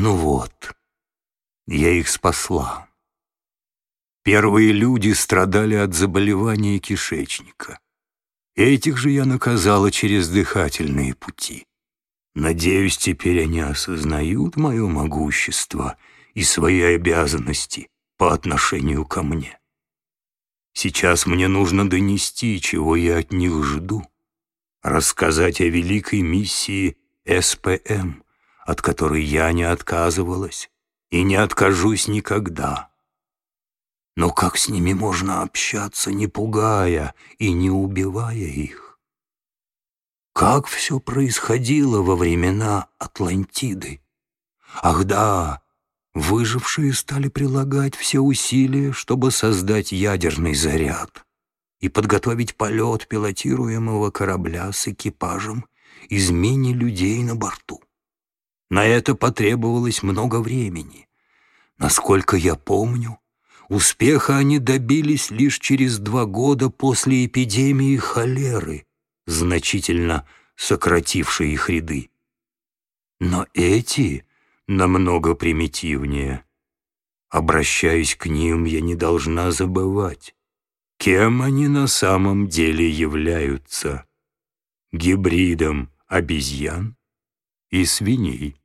Ну вот, я их спасла. Первые люди страдали от заболевания кишечника. Этих же я наказала через дыхательные пути. Надеюсь, теперь они осознают мое могущество и свои обязанности по отношению ко мне. Сейчас мне нужно донести, чего я от них жду, рассказать о великой миссии СПМ, от которой я не отказывалась и не откажусь никогда. Но как с ними можно общаться, не пугая и не убивая их? Как все происходило во времена Атлантиды? Ах да, выжившие стали прилагать все усилия, чтобы создать ядерный заряд и подготовить полет пилотируемого корабля с экипажем из мини-людей на борту. На это потребовалось много времени. Насколько я помню, успеха они добились лишь через два года после эпидемии холеры, значительно сократившей их ряды. Но эти намного примитивнее. Обращаясь к ним, я не должна забывать, кем они на самом деле являются. Гибридом обезьян и свиней.